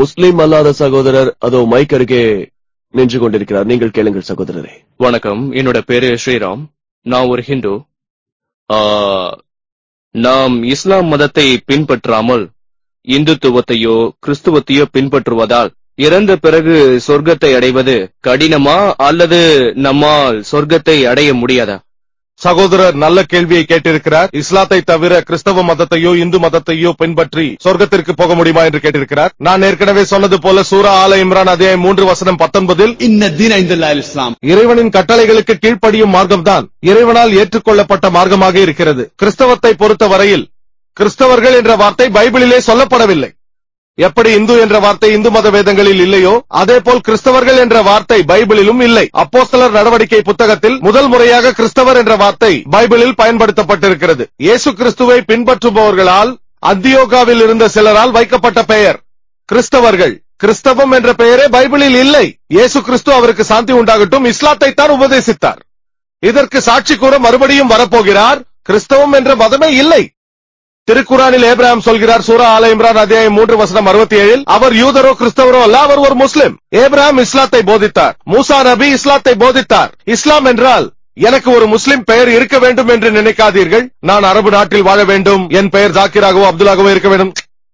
முஸ்லிம் அல்லாத சகோதரர் அதோ மைக் அருகே நின்று கொண்டிருக்கிறார். நீங்கள் கேளுங்கள் சகோதரரே. வணக்கம். என்னோட பேரு ஸ்ரீராம். நான் ஒரு ஹிந்து. நாம் இஸ்லாம் மதத்தை பின்பற்றாமல் இந்துத்துவத்தையோ கிறிஸ்துவத்தையோ பின்பற்றுவதால் இறந்த பிறகு சொர்க்கத்தை அடைவது கடினமா அல்லது நம்மால் சொர்க்கத்தை அடைய முடியாதா? சகோதரர் நல்ல கேள்வியை கேட்டிருக்கிறார். இஸ்லாத்தை தவிர கிறிஸ்தவ மதத்தையோ இந்து மதத்தையோ பின்பற்றி சொர்க்கத்திற்கு போக முடியுமா என்று கேட்டிருக்கிறார். நான் ஏற்கனவே சொன்னது போல சூரா ஆல இம்ரான் அதே மூன்று வசனம் பத்தொன்பதில் இஸ்லாம். இறைவனின் கட்டளைகளுக்கு கீழ்ப்படியும் மார்க்கம்தான் இறைவனால் ஏற்றுக்கொள்ளப்பட்ட மார்க்கமாக இருக்கிறது. கிறிஸ்தவத்தை பொறுத்த வரையில் கிறிஸ்தவர்கள் என்ற வார்த்தை பைபிளிலே சொல்லப்படவில்லை. எப்படி இந்து என்ற வார்த்தை இந்து மத வேதங்களில் இல்லையோ அதேபோல் கிறிஸ்தவர்கள் என்ற வார்த்தை பைபிளிலும் இல்லை. அப்போஸ்தலர் நடவடிக்கை புத்தகத்தில் முதல் முறையாக கிறிஸ்தவர் என்ற வார்த்தை பைபிளில் பயன்படுத்தப்பட்டிருக்கிறது. இயேசு கிறிஸ்துவை பின்பற்றுபவர்களால் அந்தியோகாவில் இருந்த சிலரால் வைக்கப்பட்ட பெயர் கிறிஸ்தவர்கள். கிறிஸ்தவம் என்ற பெயரே பைபிளில் இல்லை. இயேசு கிறிஸ்து அவருக்கு சாந்தி உண்டாகட்டும் இஸ்லாத்தை தான் உபதேசித்தார். இதற்கு சாட்சி கூற மறுபடியும் வரப்போகிறார் கிறிஸ்தவம் என்ற மதமே இல்லை. திருக்குறானில் ஏப்ராம் சொல்கிறார் சூரா ஆல இம்ரான் அத்தியாயம் மூன்று வசனம் அறுபத்தி ஏழில் அவர் யூதரோ கிறிஸ்தவரோ அல்ல அவர் ஒரு முஸ்லிம். ஏப்ராம் இஸ்லாத்தை போதித்தார். மூசா நபி இஸ்லாத்தை போதித்தார். இஸ்லாம் என்றால் எனக்கு ஒரு முஸ்லிம் பெயர் இருக்க வேண்டும் என்று நினைக்காதீர்கள். நான் அரபு நாட்டில் வாழ வேண்டும். என் பெயர் ஜாக்கிராகவோ அப்துல்லாகவோ இருக்க வேண்டும்.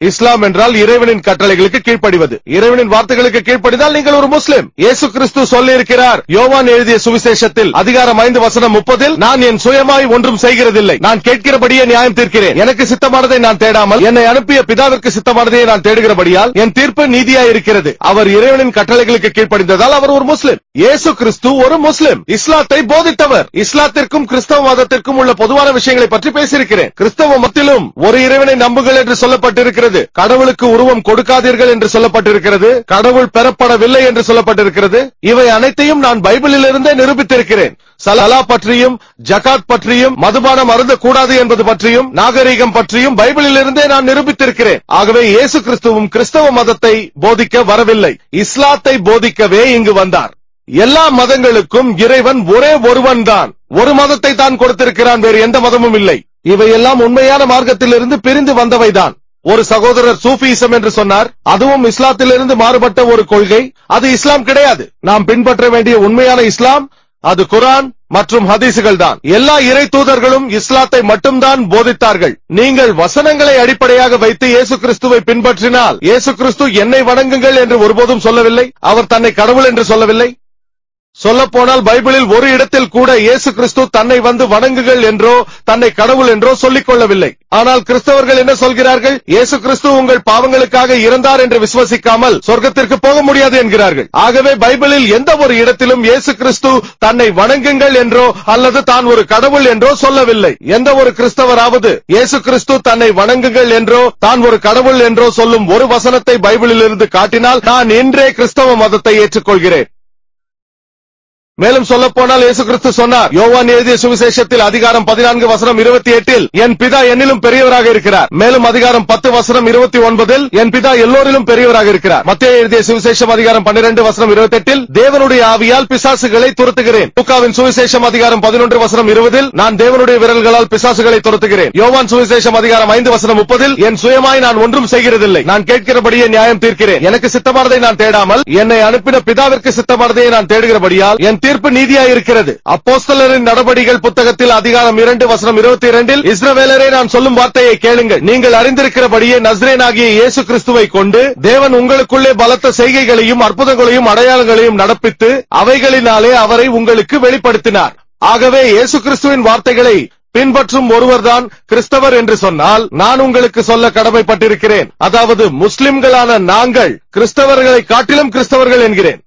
இஸ்லாம் என்றால் இறைவனின் கட்டளைகளுக்கு கீழ்ப்படிவது. இறைவனின் வார்த்தைகளுக்கு கீழ்ப்படிதால் நீங்கள் ஒரு முஸ்லிம். இயேசு கிறிஸ்து சொல்லி இருக்கிறார் யோவான் எழுதிய சுவிசேஷத்தில் அதிகாரம் ஐந்து வசனம் முப்பதில் நான் என் சுயமாய் ஒன்றும் செய்கிறதில்லை. நான் கேட்கிறபடியே நியாயம் தீர்க்கிறேன். எனக்கு சித்தமானதை நான் தேடாமல் என்னை அனுப்பிய பிதாவிற்கு சித்தமானதையே நான் தேடுகிறபடியால் என் தீர்ப்பு நீதியாய் இருக்கிறது அவர் இறைவனின் கட்டளைகளுக்கு கீழ்ப்படிந்ததால் அவர் ஒரு முஸ்லிம். இயேசு கிறிஸ்து ஒரு முஸ்லிம். இஸ்லாத்தை போதித்தவர். இஸ்லாத்திற்கும் கிறிஸ்தவ மதத்திற்கும் உள்ள பொதுவான விஷயங்களை பற்றி பேசியிருக்கிறேன். கிறிஸ்தவ மத்திலும் ஒரு இறைவனை நம்புங்கள் என்று சொல்லப்பட்டிருக்கிறது. சொல்லப்பட்டிருக்கிறது கடவுளுக்கு உருவம் கொடுக்காதீர்கள் என்று சொல்லப்பட்டிருக்கிறது. கடவுள் பெறப்படவில்லை என்று சொல்லப்பட்டிருக்கிறது. இவை அனைத்தையும் நான் பைபிளில் இருந்தே நிரூபித்திருக்கிறேன். சலலா பற்றியும் ஜகாத் பற்றியும் மதுபானம் அருந்தக்கூடாது என்பது பற்றியும் நாகரீகம் பற்றியும் பைபிளில் இருந்தே நான் நிரூபித்திருக்கிறேன். ஆகவே இயேசு கிறிஸ்துவும் கிறிஸ்தவ மதத்தை போதிக்க வரவில்லை. இஸ்லாத்தை போதிக்கவே இங்கு வந்தார். எல்லா மதங்களுக்கும் இறைவன் ஒரே ஒருவன் தான் ஒரு மதத்தை தான் கொடுத்திருக்கிறான் வேறு எந்த மதமும் இல்லை. இவையெல்லாம் உண்மையான மார்க்கத்திலிருந்து பிரிந்து வந்தவைதான். ஒரு சகோதரர் சூஃபிசம் என்று சொன்னார். அதுவும் இஸ்லாத்திலிருந்து மாறுபட்ட ஒரு கொள்கை. அது இஸ்லாம் கிடையாது. நாம் பின்பற்ற வேண்டிய உண்மையான இஸ்லாம் அது குரான் மற்றும் ஹதீசுகள் தான். எல்லா இறை தூதர்களும் இஸ்லாத்தை மட்டும்தான் போதித்தார்கள். நீங்கள் வசனங்களை அடிப்படையாக வைத்து இயேசு கிறிஸ்துவை பின்பற்றினால் இயேசு கிறிஸ்து என்னை வணங்குங்கள் என்று ஒருபோதும் சொல்லவில்லை அவர் தன்னை கடவுள் என்று சொல்லவில்லை. சொல்லப்போனால் பைபிளில் ஒரு இடத்தில் கூட இயேசு கிறிஸ்து தன்னை வந்து வணங்குகள் என்றோ தன்னை கடவுள் என்றோ சொல்லிக் கொள்ளவில்லை. ஆனால் கிறிஸ்தவர்கள் என்ன சொல்கிறார்கள்? இயேசு கிறிஸ்து உங்கள் பாவங்களுக்காக இறந்தார் என்று விசுவசிக்காமல் சொர்க்கத்திற்கு போக முடியாது என்கிறார்கள். ஆகவே பைபிளில் எந்த ஒரு இடத்திலும் இயேசு கிறிஸ்து தன்னை வணங்குங்கள் என்றோ அல்லது தான் ஒரு கடவுள் என்றோ சொல்லவில்லை. எந்த ஒரு கிறிஸ்தவராவது இயேசு கிறிஸ்து தன்னை வணங்குங்கள் என்றோ தான் ஒரு கடவுள் என்றோ சொல்லும் ஒரு வசனத்தை பைபிளில் இருந்து காட்டினால் நான் இன்றே கிறிஸ்தவ மதத்தை ஏற்றுக்கொள்கிறேன். மேலும் சொல்ல போனால் இயேசு கிறிஸ்து சொன்னார். யோவான் எழுதிய சுவிசேஷத்தில் அதிகாரம் பதினான்கு வசனம் இருபத்தி எட்டில் என் பிதா என்னிலும் பெரியவராக இருக்கிறார். மேலும் அதிகாரம் பத்து வசனம் இருபத்தி ஒன்பதில் என் பிதா எல்லோரிலும் பெரியவராக இருக்கிறார். மத்திய எழுதிய சுவிசேஷம் அதிகாரம் பன்னிரண்டு வசனம் இருபத்தி எட்டில் தேவனுடைய ஆவியால் பிசாசுகளை துரத்துகிறேன். லூக்காவின் சுவிசேஷம் அதிகாரம் பதினொன்று வசனம் இருபதில் நான் தேவனுடைய விரல்களால் பிசாசுகளை துரத்துகிறேன். யோவான் சுவிசேஷம் அதிகாரம் ஐந்து வசனம் முப்பதில் என் சுயமாய் நான் ஒன்றும் செய்கிறதில்லை. நான் கேட்கிறபடியே நியாயம் தீர்க்கிறேன். எனக்கு சித்தமானதை நான் தேடாமல் என்னை அனுப்பின பிதாவிற்கு சித்தமானதை நான் தேடுகிறபடியால் என் தீர்ப்பு நீதியாய் இருக்கிறது அப்போஸ்தலரின் நடபடிகள் புத்தகத்தில் அதிகாரம் இரண்டு வசனம் இருபத்தி இரண்டில் இஸ்ரவேலரே நான் சொல்லும் வார்த்தையை கேளுங்கள். நீங்கள் அறிந்திருக்கிறபடியே நஸ்ரேனாகிய இயேசு கிறிஸ்துவை கொண்டு தேவன் உங்களுக்குள்ளே பலத்த செய்கைகளையும் அற்புதங்களையும் அடையாளங்களையும் நடப்பித்து அவைகளினாலே அவரை உங்களுக்கு வெளிப்படுத்தினார். ஆகவே இயேசு கிறிஸ்துவின் வார்த்தைகளை பின்பற்றும் ஒருவர்தான் கிறிஸ்தவர் என்று சொன்னால் நான் உங்களுக்கு சொல்ல கடமைப்பட்டிருக்கிறேன். அதாவது முஸ்லிம்களான நாங்கள் கிறிஸ்தவர்களை காட்டிலும் கிறிஸ்தவர்கள் என்கிறேன்.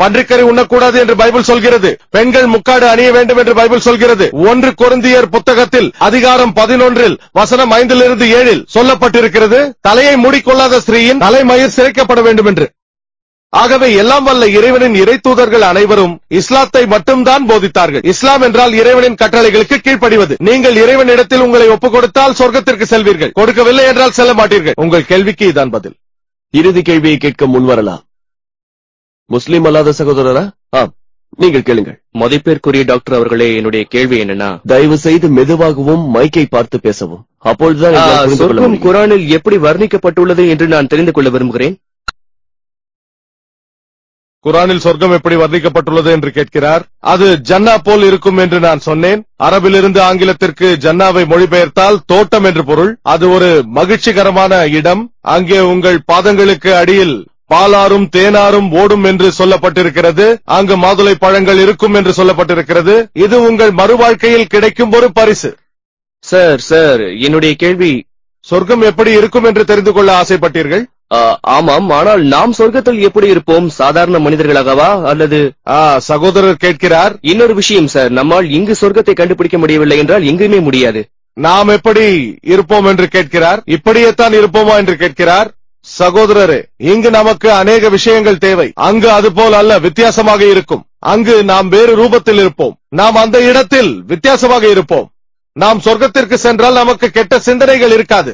பன்றிக்கறி உண்ணக்கூடாது என்று பைபிள் சொல்கிறது. பெண்கள் முக்காடு அணிய வேண்டும் என்று பைபிள் சொல்கிறது. ஒன்று கொருந்தியர் புத்தகத்தில் அதிகாரம் பதினொன்றில் வசனம் ஐந்திலிருந்து ஏழில் சொல்லப்பட்டிருக்கிறது தலையை மூடிக்கொள்ளாத ஸ்திரீயின் தலைமயிர் சிறைக்கப்பட வேண்டும் என்று ஆகவே எல்லாம் வல்ல இறைவனின் இறை தூதர்கள் அனைவரும் இஸ்லாத்தை மட்டும்தான் போதித்தார்கள். இஸ்லாம் என்றால் இறைவனின் கட்டளைகளுக்கு கீழ்ப்படிவது. நீங்கள் இறைவனிடத்தில் உங்களை ஒப்புக் கொடுத்தால் சொர்க்கத்திற்கு செல்வீர்கள். கொடுக்கவில்லை என்றால் செல்ல மாட்டீர்கள். உங்கள் கேள்விக்கு இதான் பதில். இறுதி கேள்வியை கேட்க முன்வரலாம். முஸ்லிம் அல்லாத சகோதரரா? ஆம். நீங்கள் கேளுங்கள். மதிப்பிற்குரிய டாக்டர் அவர்களே என்னுடைய கேள்வி என்னன்னா தயவு செய்து மெதுவாகவும் மைக்கை பார்த்து பேசவும். அப்பொழுதுதான் சொர்க்கம். குரானில் எப்படி வர்ணிக்கப்பட்டுள்ளது என்று நான் தெரிந்து கொள்ள விரும்புகிறேன். குரானில் சொர்க்கம் எப்படி வர்ணிக்கப்பட்டுள்ளது என்று கேட்கிறார். அது ஜன்னா போல் இருக்கும் என்று நான் சொன்னேன். அரபிலிருந்து ஆங்கிலத்திற்கு ஜன்னாவை மொழிபெயர்த்தால் தோட்டம் என்று பொருள். அது ஒரு மகிழ்ச்சிகரமான இடம். அங்கே உங்கள் பாதங்களுக்கு அடியில் பாலாரும் தேனாரும் ஓடும் என்று சொல்லப்பட்டிருக்கிறது. அங்கு மாதுளை பழங்கள் இருக்கும் என்று சொல்லப்பட்டிருக்கிறது. இது உங்கள் மறுவாழ்க்கையில் கிடைக்கும் ஒரு பரிசு. சார் சார் என்னுடைய கேள்வி. சொர்க்கம் எப்படி இருக்கும் என்று தெரிந்து கொள்ள ஆசைப்பட்டீர்கள்? ஆமாம் ஆனால் நாம் சொர்க்கத்தில் எப்படி இருப்போம்? சாதாரண மனிதர்களாகவா? அல்லது சகோதரர் கேட்கிறார். இன்னொரு விஷயம் சார். நம்மால் இங்கு சொர்க்கத்தை கண்டுபிடிக்க முடியவில்லை என்றால் எங்குமே முடியாது. நாம் எப்படி இருப்போம் என்று கேட்கிறார். இப்படியே தான் இருப்போமா என்று கேட்கிறார். சகோதரரே இங்கு நமக்கு அநேக விஷயங்கள் தேவை. அங்கு அது போல் அல்ல வித்தியாசமாக இருக்கும். அங்கு நாம் வேறு ரூபத்தில் இருப்போம். நாம் அந்த இடத்தில் வித்தியாசமாக இருப்போம். நாம் சொர்க்கத்திற்கு சென்றால் நமக்கு கெட்ட சிந்தனைகள் இருக்காது.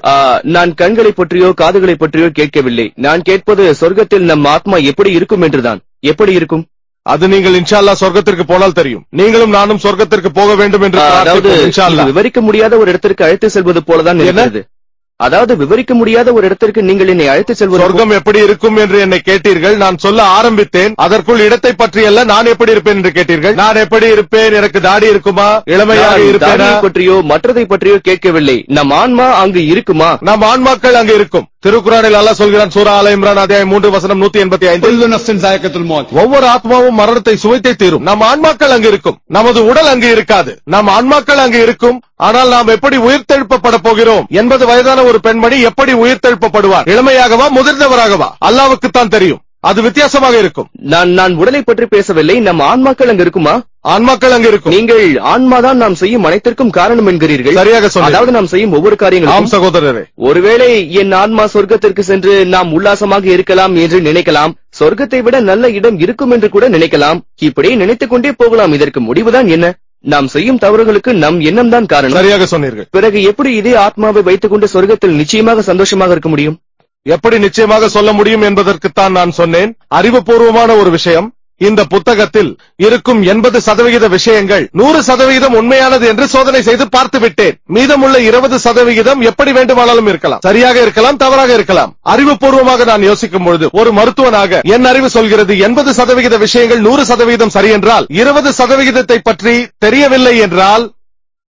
நான் கண்களை பற்றியோ காதுகளை பற்றியோ கேட்கவில்லை. நான் கேட்பது சொர்க்கத்தில் நம் ஆத்மா எப்படி இருக்கும் என்றுதான். எப்படி இருக்கும்? அது நீங்கள் இன்ஷா அல்லாஹ் சொர்க்கத்திற்கு போனால் தெரியும். நீங்களும் நானும் சொர்க்கத்திற்கு போக வேண்டும் என்று. விவரிக்க முடியாத ஒரு இடத்திற்கு அழைத்து செல்வது போலதான் என்ன? இருக்கிறது. அதாவது விவரிக்க முடியாத ஒரு இடத்திற்கு நீங்கள் என்னை அழைத்து செல்வது சொர்க்கம் எப்படி இருக்கும் என்று என்னை கேட்டீர்கள்? நான் சொல்ல ஆரம்பித்தேன். அதற்குள் இடத்தை பற்றியல்ல நான் எப்படி இருப்பேன் என்று கேட்டீர்கள்? நான் எப்படி இருப்பேன்? எனக்கு தாடி இருக்குமா? இளமையாக இருப்பேனா? பற்றியோ மற்றதை பற்றியோ கேட்கவில்லை. நம் ஆன்மா அங்கு இருக்குமா? நம் ஆன்மாக்கள் அங்கு இருக்கும். திருக்குறானில் அல்லா சொல்கிறான் சூரா அல இம்ரான் அத்தியாயம் மூன்று வசனம் நூத்தி எண்பத்தி ஐந்து. சாயக்கத்தில் ஒவ்வொரு ஆத்மாவும் மரணத்தை சுவைத்தே தீரும். நம் ஆன்மாக்கள் அங்கு இருக்கும். நமது உடல் அங்கு இருக்காது. நம் ஆன்மாக்கள் அங்கு இருக்கும். ஆனால் நாம் எப்படி உயிர்த்தெழுப்பப்பட போகிறோம்? என்பது வயதான ஒரு பெண்மணி எப்படி உயிர்த்தெழுப்பப்படுவார்? இளமையாகவா முதிர்ந்தவராகவா? அல்லாவுக்குத்தான் தெரியும். அது வித்தியாசமாக இருக்கும். நான் நான் உடலை பற்றி பேசவில்லை. நம் ஆன்மாக்கள் அங்கு இருக்குமா? ஆன்மாக்கள் அங்கு இருக்கும். நீங்கள் ஆன்மாதான் நாம் செய்யும் அனைத்திற்கும் காரணம் என்கிறீர்கள். சரியாக. அதாவது நாம் செய்யும் ஒவ்வொரு காரியங்களும் சகோதரரே. ஒருவேளை என் ஆன்மா சொர்க்கத்திற்கு சென்று நாம் உல்லாசமாக இருக்கலாம் என்று நினைக்கலாம். சொர்க்கத்தை விட நல்ல இடம் இருக்கும் என்று கூட நினைக்கலாம். இப்படியே நினைத்துக் கொண்டே போகலாம். இதற்கு முடிவுதான் என்ன? நாம் செய்யும் தவறுகளுக்கு நம் எண்ணம் தான் காரணம். சரியாக சொன்னீர்கள். பிறகு எப்படி இதே ஆத்மாவை வைத்துக் கொண்டு சொர்க்கத்தில் நிச்சயமாக சந்தோஷமாக இருக்க முடியும்? எப்படி நிச்சயமாக சொல்ல முடியும் என்பதற்குத்தான் நான் சொன்னேன். அறிவுபூர்வமான ஒரு விஷயம். இந்த புத்தகத்தில் இருக்கும் எண்பது சதவிகித விஷயங்கள் நூறு சதவிகிதம் உண்மையானது என்று சோதனை செய்து பார்த்து விட்டேன் மீதமுள்ள இருபது சதவிகிதம் எப்படி வேண்டுமானாலும் இருக்கலாம். சரியாக இருக்கலாம் தவறாக இருக்கலாம். அறிவுபூர்வமாக நான் யோசிக்கும் பொழுது ஒரு மருத்துவனாக என் அறிவு சொல்கிறது எண்பது சதவிகித விஷயங்கள் நூறு சதவிகிதம் சரி என்றால் இருபது சதவிகிதத்தை பற்றி தெரியவில்லை என்றால்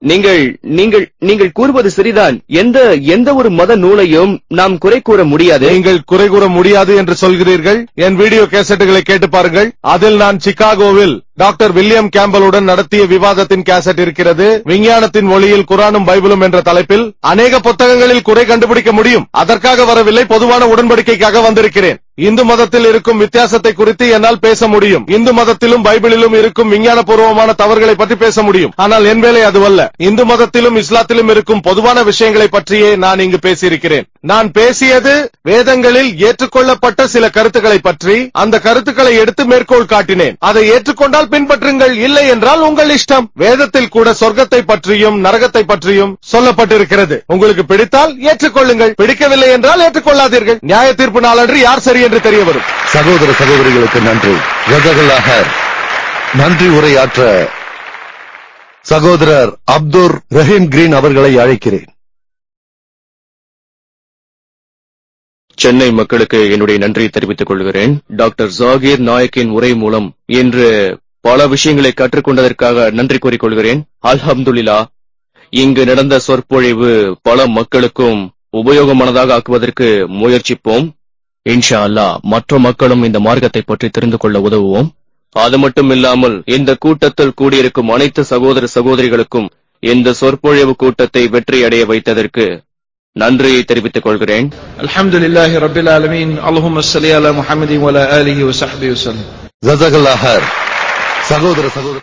நீங்கள் நீங்கள் நீங்கள் கூறுவது சரிதான் எந்த எந்த ஒரு மத நூலையும் நாம் குறை கூற முடியாது. நீங்கள் குறை கூற முடியாது என்று சொல்கிறீர்கள். என் வீடியோ கேசட்டுகளை கேட்டு பாருங்கள். அதில் நான் சிகாகோவில் டாக்டர் வில்லியம் கேம்பலுடன் நடத்திய விவாதத்தின் கேசட் இருக்கிறது. விஞ்ஞானத்தின் மொழியில் குரானும் பைபிளும் என்ற தலைப்பில் அநேக புத்தகங்களில் குறை கண்டுபிடிக்க முடியும். அதற்காக வரவில்லை. பொதுவான உடன்படிக்கைக்காக வந்திருக்கிறேன். இந்து மதத்தில் இருக்கும் வித்தியாசத்தை குறித்து என்னால் பேச முடியும். இந்து மதத்திலும் பைபிளிலும் இருக்கும் விஞ்ஞானபூர்வமான தவறுகளை பற்றி பேச முடியும். ஆனால் என் வேலை அதுவல்ல. இந்து மதத்திலும் இஸ்லாத்திலும் இருக்கும் பொதுவான விஷயங்களை பற்றியே நான் இங்கு பேசியிருக்கிறேன். நான் பேசியது வேதங்களில் ஏற்றுக்கொள்ளப்பட்ட சில கருத்துக்களை பற்றி அந்த கருத்துக்களை எடுத்து மேற்கோள் காட்டினேன். அதை ஏற்றுக்கொண்டால் பின்பற்றுங்கள் இல்லை என்றால் உங்கள் இஷ்டம். வேதத்தில் கூட சொர்க்கத்தை பற்றியும் நரகத்தை பற்றியும் சொல்லப்பட்டிருக்கிறது. உங்களுக்கு பிடித்தால் ஏற்றுக்கொள்ளுங்கள். பிடிக்கவில்லை என்றால் ஏற்றுக்கொள்ளாதீர்கள். நியாய தீர்ப்பு நாளன்று யார் சரி என்று தெரிய வரும் சகோதர சகோதரிகளுக்கு நன்றி. ஜதகல்லாக நன்றி உரையாற்ற சகோதரர் அப்துர் ரஹீம் கிரீன் அவர்களை அழைக்கிறேன். சென்னை மக்களுக்கு என்னுடைய நன்றியை தெரிவித்துக் கொள்கிறேன். டாக்டர் ஜாகீர் நாயக்கின் உரை மூலம் இன்று பல விஷயங்களை கற்றுக்கொண்டதற்காக நன்றி கூறிக்கொள்கிறேன் அல்ஹம்துலில்லா இங்கு நடந்த சொற்பொழிவு பல மக்களுக்கும் உபயோகமானதாக ஆக்குவதற்கு முயற்சிப்போம். இன்ஷா அல்லா மற்ற மக்களும் இந்த மார்க்கத்தை பற்றி தெரிந்து கொள்ள உதவுவோம். அது மட்டும் இல்லாமல் இந்த கூட்டத்தில் கூடியிருக்கும் அனைத்து சகோதர சகோதரிகளுக்கும் இந்த சொற்பொழிவு கூட்டத்தை வெற்றி அடைய வைத்ததற்கு நன்றியை தெரிவித்துக் கொள்கிறேன். அல்ஹம்துலில்லாஹி ரப்பில் ஆலமீன். அல்ஹும்ம ஸல்லி அலா முஹம்மதி சகோதர சகோதர